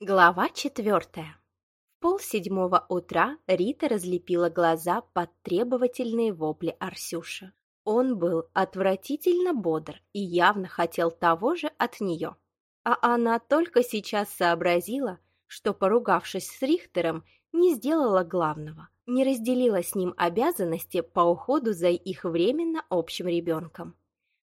Глава четвертая. В полседьмого утра Рита разлепила глаза под требовательные вопли Арсюша. Он был отвратительно бодр и явно хотел того же от нее. А она только сейчас сообразила, что, поругавшись с Рихтером, не сделала главного, не разделила с ним обязанности по уходу за их временно общим ребенком.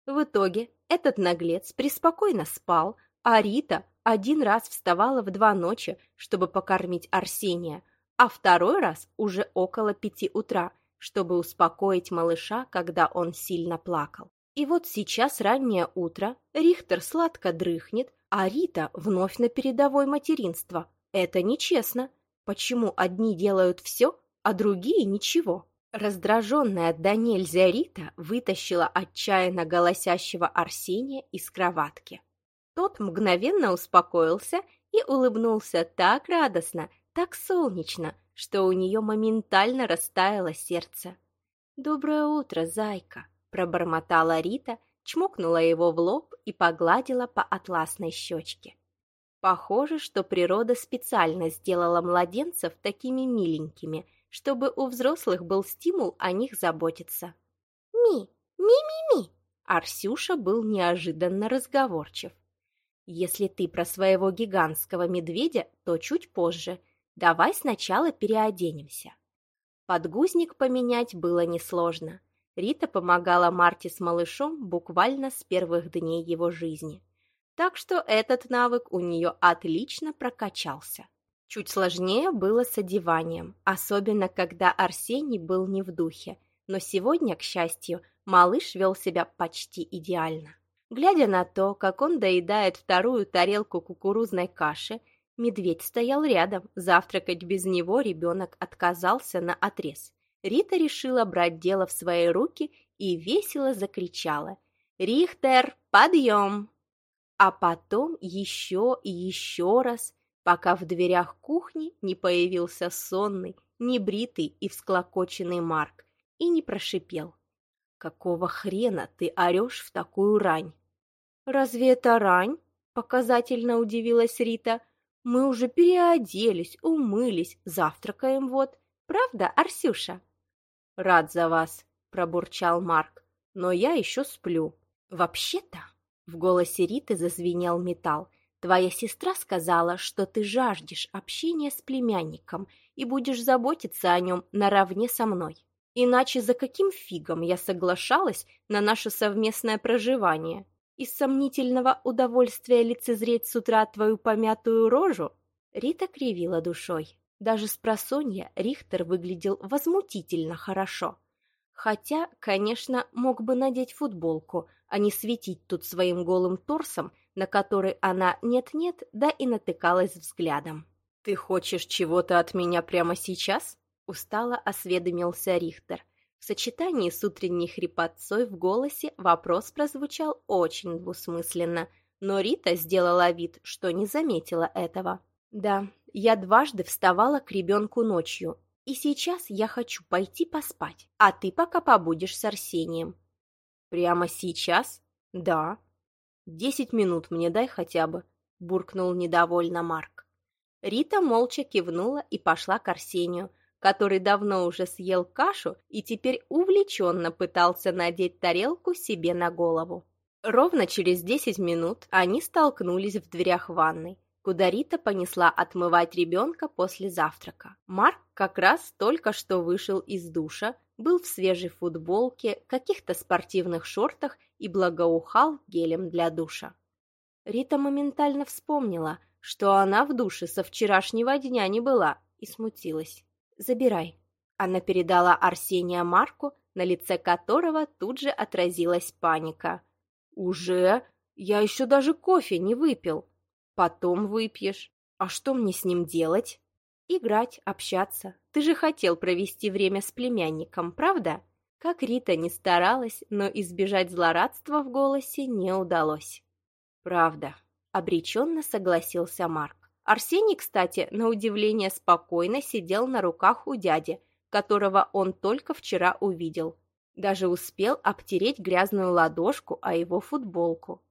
В итоге этот наглец преспокойно спал, а Рита один раз вставала в два ночи, чтобы покормить Арсения, а второй раз уже около пяти утра, чтобы успокоить малыша, когда он сильно плакал. И вот сейчас раннее утро, Рихтер сладко дрыхнет, а Рита вновь на передовой материнства. Это нечестно. Почему одни делают все, а другие ничего? Раздраженная до нельзя Рита вытащила отчаянно голосящего Арсения из кроватки. Тот мгновенно успокоился и улыбнулся так радостно, так солнечно, что у нее моментально растаяло сердце. «Доброе утро, зайка!» – пробормотала Рита, чмокнула его в лоб и погладила по атласной щечке. Похоже, что природа специально сделала младенцев такими миленькими, чтобы у взрослых был стимул о них заботиться. «Ми! Ми-ми-ми!» Арсюша был неожиданно разговорчив. Если ты про своего гигантского медведя, то чуть позже. Давай сначала переоденемся. Подгузник поменять было несложно. Рита помогала Марте с малышом буквально с первых дней его жизни. Так что этот навык у нее отлично прокачался. Чуть сложнее было с одеванием, особенно когда Арсений был не в духе. Но сегодня, к счастью, малыш вел себя почти идеально. Глядя на то, как он доедает вторую тарелку кукурузной каши, медведь стоял рядом. Завтракать без него ребенок отказался на отрез. Рита решила брать дело в свои руки и весело закричала. «Рихтер, подъем!» А потом еще и еще раз, пока в дверях кухни не появился сонный, небритый и всклокоченный Марк и не прошипел. «Какого хрена ты орешь в такую рань?» «Разве это рань?» – показательно удивилась Рита. «Мы уже переоделись, умылись, завтракаем вот. Правда, Арсюша?» «Рад за вас», – пробурчал Марк. «Но я еще сплю». «Вообще-то...» – в голосе Риты зазвенел металл. «Твоя сестра сказала, что ты жаждешь общения с племянником и будешь заботиться о нем наравне со мной. Иначе за каким фигом я соглашалась на наше совместное проживание?» Из сомнительного удовольствия лицезреть с утра твою помятую рожу?» Рита кривила душой. Даже с просонья Рихтер выглядел возмутительно хорошо. Хотя, конечно, мог бы надеть футболку, а не светить тут своим голым торсом, на который она нет-нет, да и натыкалась взглядом. «Ты хочешь чего-то от меня прямо сейчас?» Устало осведомился Рихтер. В сочетании с утренней хрипотцой в голосе вопрос прозвучал очень двусмысленно, но Рита сделала вид, что не заметила этого. «Да, я дважды вставала к ребенку ночью, и сейчас я хочу пойти поспать, а ты пока побудешь с Арсением». «Прямо сейчас?» «Да». «Десять минут мне дай хотя бы», – буркнул недовольно Марк. Рита молча кивнула и пошла к Арсению – который давно уже съел кашу и теперь увлеченно пытался надеть тарелку себе на голову. Ровно через десять минут они столкнулись в дверях ванной, куда Рита понесла отмывать ребенка после завтрака. Марк как раз только что вышел из душа, был в свежей футболке, каких-то спортивных шортах и благоухал гелем для душа. Рита моментально вспомнила, что она в душе со вчерашнего дня не была, и смутилась. Забирай». Она передала Арсения Марку, на лице которого тут же отразилась паника. «Уже? Я еще даже кофе не выпил. Потом выпьешь. А что мне с ним делать?» «Играть, общаться. Ты же хотел провести время с племянником, правда?» Как Рита не старалась, но избежать злорадства в голосе не удалось. «Правда», — обреченно согласился Марк. Арсений, кстати, на удивление спокойно сидел на руках у дяди, которого он только вчера увидел. Даже успел обтереть грязную ладошку о его футболку.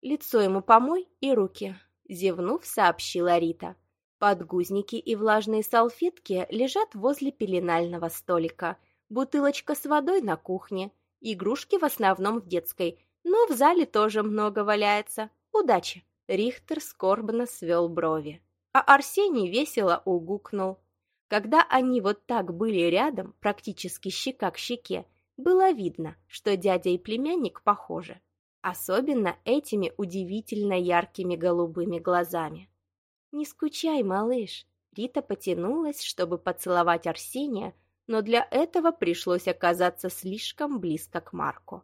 «Лицо ему помой и руки», — зевнув, сообщила Рита. Подгузники и влажные салфетки лежат возле пеленального столика. Бутылочка с водой на кухне. Игрушки в основном в детской, но в зале тоже много валяется. Удачи!» Рихтер скорбно свел брови. А Арсений весело угукнул. Когда они вот так были рядом, практически щека к щеке, было видно, что дядя и племянник похожи. Особенно этими удивительно яркими голубыми глазами. «Не скучай, малыш!» Рита потянулась, чтобы поцеловать Арсения, но для этого пришлось оказаться слишком близко к Марку.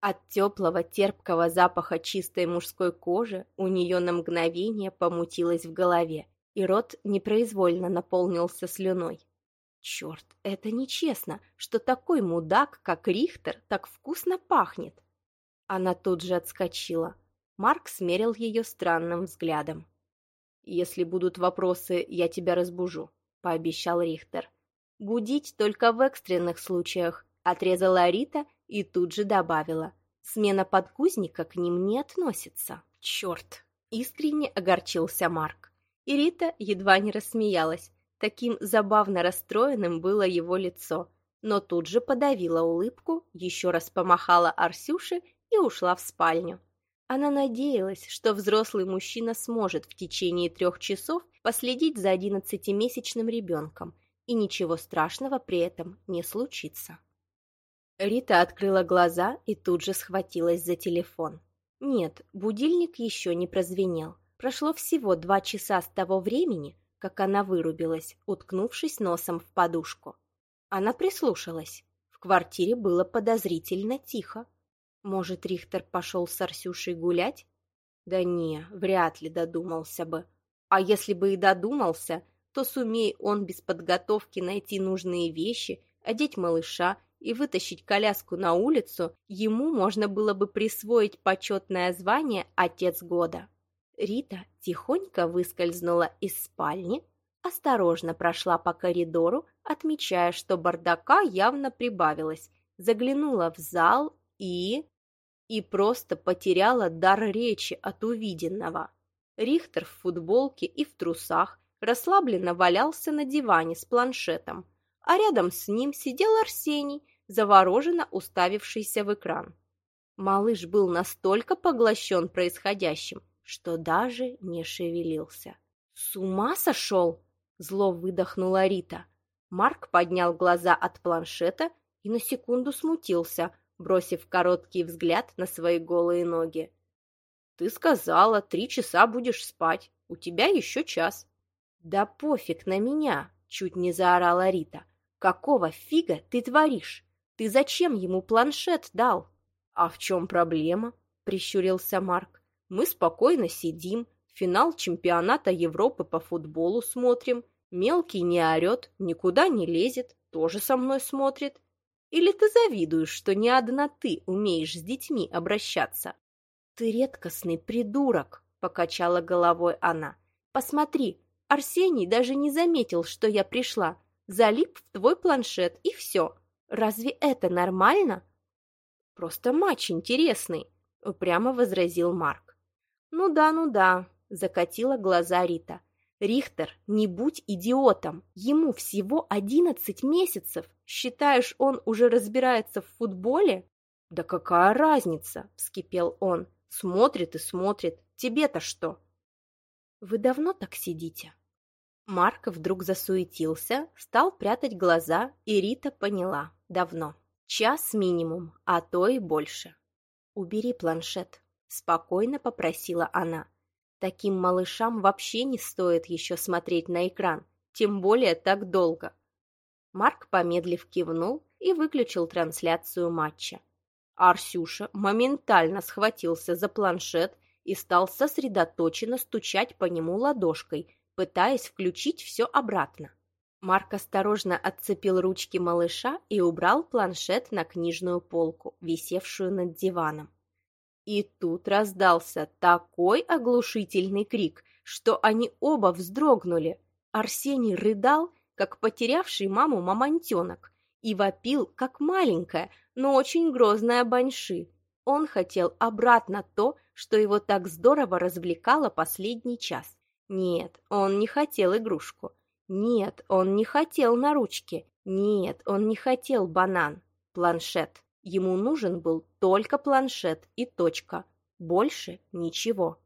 От теплого терпкого запаха чистой мужской кожи у нее на мгновение помутилось в голове, и рот непроизвольно наполнился слюной. Черт, это нечестно, что такой мудак, как Рихтер, так вкусно пахнет. Она тут же отскочила. Марк смерил ее странным взглядом. «Если будут вопросы, я тебя разбужу», — пообещал Рихтер. «Будить только в экстренных случаях», — отрезала Рита и тут же добавила. «Смена подгузника к ним не относится». «Черт!» — искренне огорчился Марк. И Рита едва не рассмеялась. Таким забавно расстроенным было его лицо. Но тут же подавила улыбку, еще раз помахала Арсюше и ушла в спальню. Она надеялась, что взрослый мужчина сможет в течение трех часов последить за одиннадцатимесячным ребенком, и ничего страшного при этом не случится. Рита открыла глаза и тут же схватилась за телефон. Нет, будильник еще не прозвенел. Прошло всего два часа с того времени, как она вырубилась, уткнувшись носом в подушку. Она прислушалась. В квартире было подозрительно тихо. Может, Рихтер пошел с Арсюшей гулять? Да не, вряд ли додумался бы. А если бы и додумался, то сумей он без подготовки найти нужные вещи, одеть малыша и вытащить коляску на улицу, ему можно было бы присвоить почетное звание «Отец года». Рита тихонько выскользнула из спальни, осторожно прошла по коридору, отмечая, что бардака явно прибавилось, заглянула в зал и и просто потеряла дар речи от увиденного. Рихтер в футболке и в трусах расслабленно валялся на диване с планшетом, а рядом с ним сидел Арсений, завороженно уставившийся в экран. Малыш был настолько поглощен происходящим, что даже не шевелился. «С ума сошел!» – зло выдохнула Рита. Марк поднял глаза от планшета и на секунду смутился – бросив короткий взгляд на свои голые ноги. «Ты сказала, три часа будешь спать. У тебя еще час». «Да пофиг на меня!» — чуть не заорала Рита. «Какого фига ты творишь? Ты зачем ему планшет дал?» «А в чем проблема?» — прищурился Марк. «Мы спокойно сидим, финал чемпионата Европы по футболу смотрим. Мелкий не орет, никуда не лезет, тоже со мной смотрит. Или ты завидуешь, что не одна ты умеешь с детьми обращаться? Ты редкостный придурок, покачала головой она. Посмотри, Арсений даже не заметил, что я пришла. Залип в твой планшет, и все. Разве это нормально? Просто матч интересный, упрямо возразил Марк. Ну да, ну да, закатила глаза Рита. Рихтер, не будь идиотом. Ему всего одиннадцать месяцев. Считаешь, он уже разбирается в футболе? Да какая разница, вскипел он. Смотрит и смотрит. Тебе-то что? Вы давно так сидите? Марк вдруг засуетился, стал прятать глаза, и Рита поняла. Давно. Час минимум, а то и больше. «Убери планшет», — спокойно попросила она. Таким малышам вообще не стоит еще смотреть на экран, тем более так долго. Марк, помедлив, кивнул и выключил трансляцию матча. Арсюша моментально схватился за планшет и стал сосредоточенно стучать по нему ладошкой, пытаясь включить все обратно. Марк осторожно отцепил ручки малыша и убрал планшет на книжную полку, висевшую над диваном. И тут раздался такой оглушительный крик, что они оба вздрогнули. Арсений рыдал, как потерявший маму мамонтенок, и вопил, как маленькая, но очень грозная баньши. Он хотел обратно то, что его так здорово развлекало последний час. Нет, он не хотел игрушку. Нет, он не хотел на ручке. Нет, он не хотел банан. Планшет. Ему нужен был только планшет и точка. Больше ничего.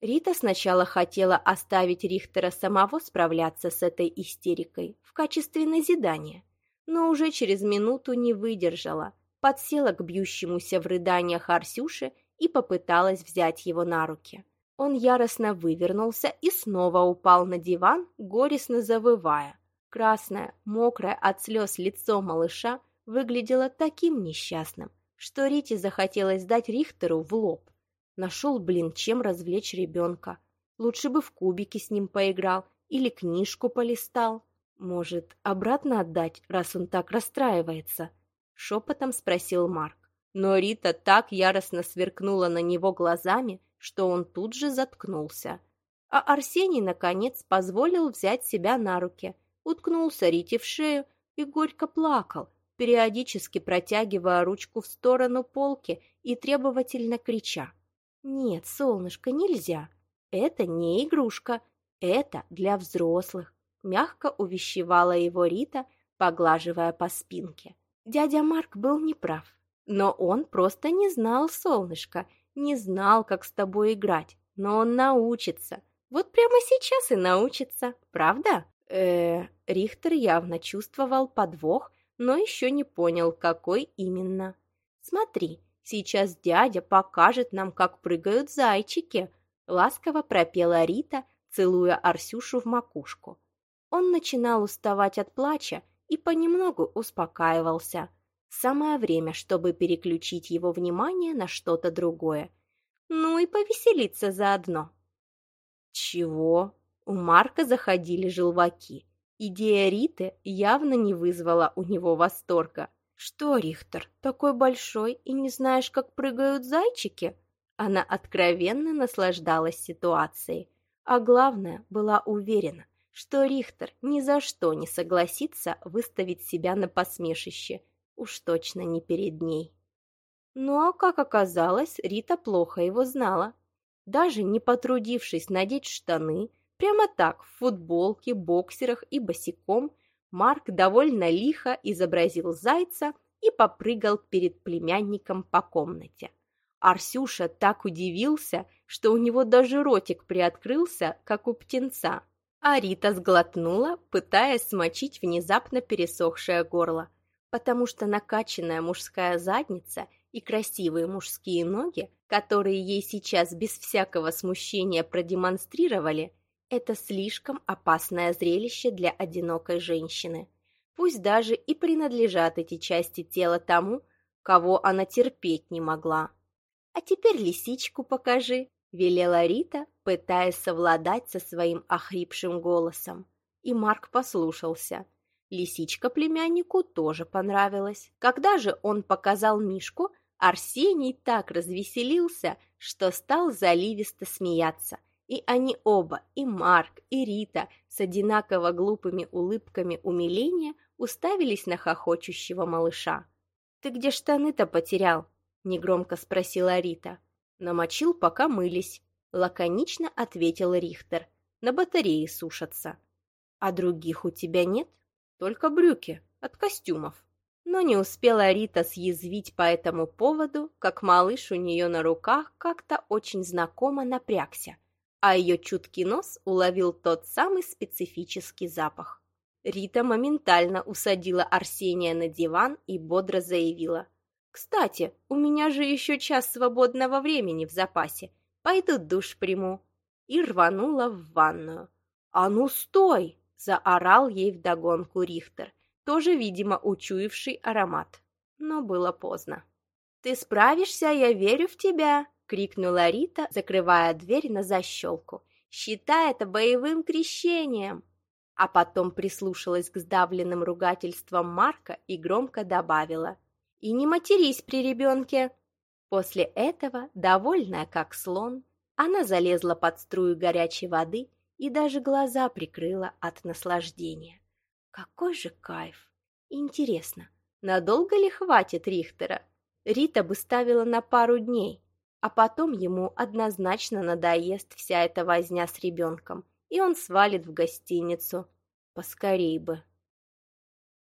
Рита сначала хотела оставить Рихтера самого справляться с этой истерикой в качестве назидания, но уже через минуту не выдержала, подсела к бьющемуся в рыданиях Арсюше и попыталась взять его на руки. Он яростно вывернулся и снова упал на диван, горестно завывая. Красное, мокрое от слез лицо малыша выглядело таким несчастным, что Рите захотелось дать Рихтеру в лоб. Нашел, блин, чем развлечь ребенка. Лучше бы в кубики с ним поиграл или книжку полистал. Может, обратно отдать, раз он так расстраивается? Шепотом спросил Марк. Но Рита так яростно сверкнула на него глазами, что он тут же заткнулся. А Арсений, наконец, позволил взять себя на руки, уткнулся Рите в шею и горько плакал, периодически протягивая ручку в сторону полки и требовательно крича. «Нет, солнышко, нельзя. Это не игрушка. Это для взрослых», — мягко увещевала его Рита, поглаживая по спинке. Дядя Марк был неправ, но он просто не знал солнышко — не знал, как с тобой играть, но он научится. Вот прямо сейчас и научится, правда? Э, Рихтер явно чувствовал подвох, но еще не понял, какой именно. Смотри, сейчас дядя покажет нам, как прыгают зайчики, ласково пропела Рита, целуя Арсюшу в макушку. Он начинал уставать от плача и понемногу успокаивался. Самое время, чтобы переключить его внимание на что-то другое. Ну и повеселиться заодно. Чего? У Марка заходили желваки. Идея Риты явно не вызвала у него восторга. «Что, Рихтер, такой большой и не знаешь, как прыгают зайчики?» Она откровенно наслаждалась ситуацией, а главное, была уверена, что Рихтер ни за что не согласится выставить себя на посмешище уж точно не перед ней. Но, как оказалось, Рита плохо его знала. Даже не потрудившись надеть штаны, прямо так, в футболке, боксерах и босиком, Марк довольно лихо изобразил зайца и попрыгал перед племянником по комнате. Арсюша так удивился, что у него даже ротик приоткрылся, как у птенца. А Рита сглотнула, пытаясь смочить внезапно пересохшее горло потому что накачанная мужская задница и красивые мужские ноги, которые ей сейчас без всякого смущения продемонстрировали, это слишком опасное зрелище для одинокой женщины. Пусть даже и принадлежат эти части тела тому, кого она терпеть не могла. «А теперь лисичку покажи», — велела Рита, пытаясь совладать со своим охрипшим голосом. И Марк послушался — Лисичка племяннику тоже понравилась. Когда же он показал Мишку, Арсений так развеселился, что стал заливисто смеяться. И они оба, и Марк, и Рита, с одинаково глупыми улыбками умиления уставились на хохочущего малыша. «Ты где штаны-то потерял?» — негромко спросила Рита. «Намочил, пока мылись», — лаконично ответил Рихтер. «На батарее сушатся». «А других у тебя нет?» Только брюки от костюмов. Но не успела Рита съязвить по этому поводу, как малыш у нее на руках как-то очень знакомо напрягся, а ее чуткий нос уловил тот самый специфический запах. Рита моментально усадила Арсения на диван и бодро заявила. «Кстати, у меня же еще час свободного времени в запасе. Пойду душ приму». И рванула в ванную. «А ну стой!» Заорал ей вдогонку Рихтер, тоже, видимо, учуявший аромат. Но было поздно. «Ты справишься, я верю в тебя!» — крикнула Рита, закрывая дверь на защелку. «Считай это боевым крещением!» А потом прислушалась к сдавленным ругательствам Марка и громко добавила. «И не матерись при ребенке!» После этого, довольная как слон, она залезла под струю горячей воды и даже глаза прикрыла от наслаждения. Какой же кайф! Интересно, надолго ли хватит Рихтера? Рита бы ставила на пару дней, а потом ему однозначно надоест вся эта возня с ребенком, и он свалит в гостиницу. Поскорей бы.